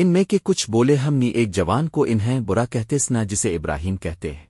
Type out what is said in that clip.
ان میں کے کچھ بولے ہم نے ایک جوان کو انہیں برا کہتے سنا جسے ابراہیم کہتے ہیں۔